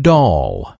doll.